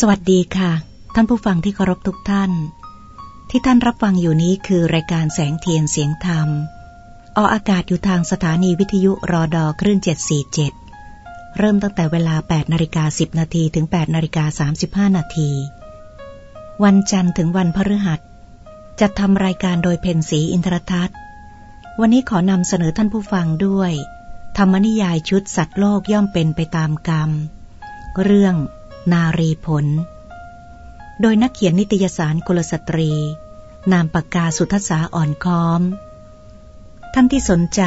สวัสดีค่ะ ท่านผู้ฟังที่เคารพทุกท่าน ที่ท่านรับฟังอยู่นี้คือรายการแสงเทียนเสียงธรรม ออกอากาศอยู่ทางสถานีวิทยุรอดอคลื่น747 เริ่มตั้งแต่เวลา 8นาฬิกา10นาทีถึง8นาฬิกา35นาที วันจันทร์ถึงวันพฤหัสจัดทำรายการโดยเพนสีอินทรทัศน์ วันนี้ขอนำเสนอท่านผู้ฟังด้วย ธรรมนิยายชุดสัตว์โลกย่อมเป็นไปตามกรรม เรื่อง นารีผล โดยนักเขียนนิตยสารกุลสตรี นามปากกาสุทธาอ่อนค้อม ท่านที่สนใจ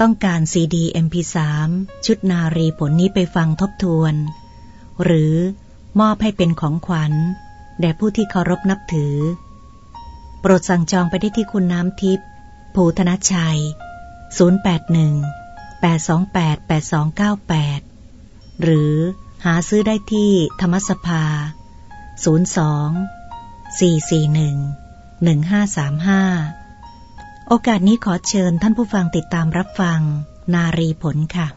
ต้องการซีดี MP3 ชุดนารีผลนี้ไปฟังทบทวน หรือมอบให้เป็นของขวัญ แด่ผู้ที่เคารพนับถือ โปรดสั่งจองไปได้ที่คุณน้ำทิพย์ภูธนชัย 081 828 8298 หรือ หาซื้อได้ที่ธรรมสภา 02 441 1535 โอกาสนี้ขอเชิญท่านผู้ฟังติดตามรับฟัง นารีผลค่ะ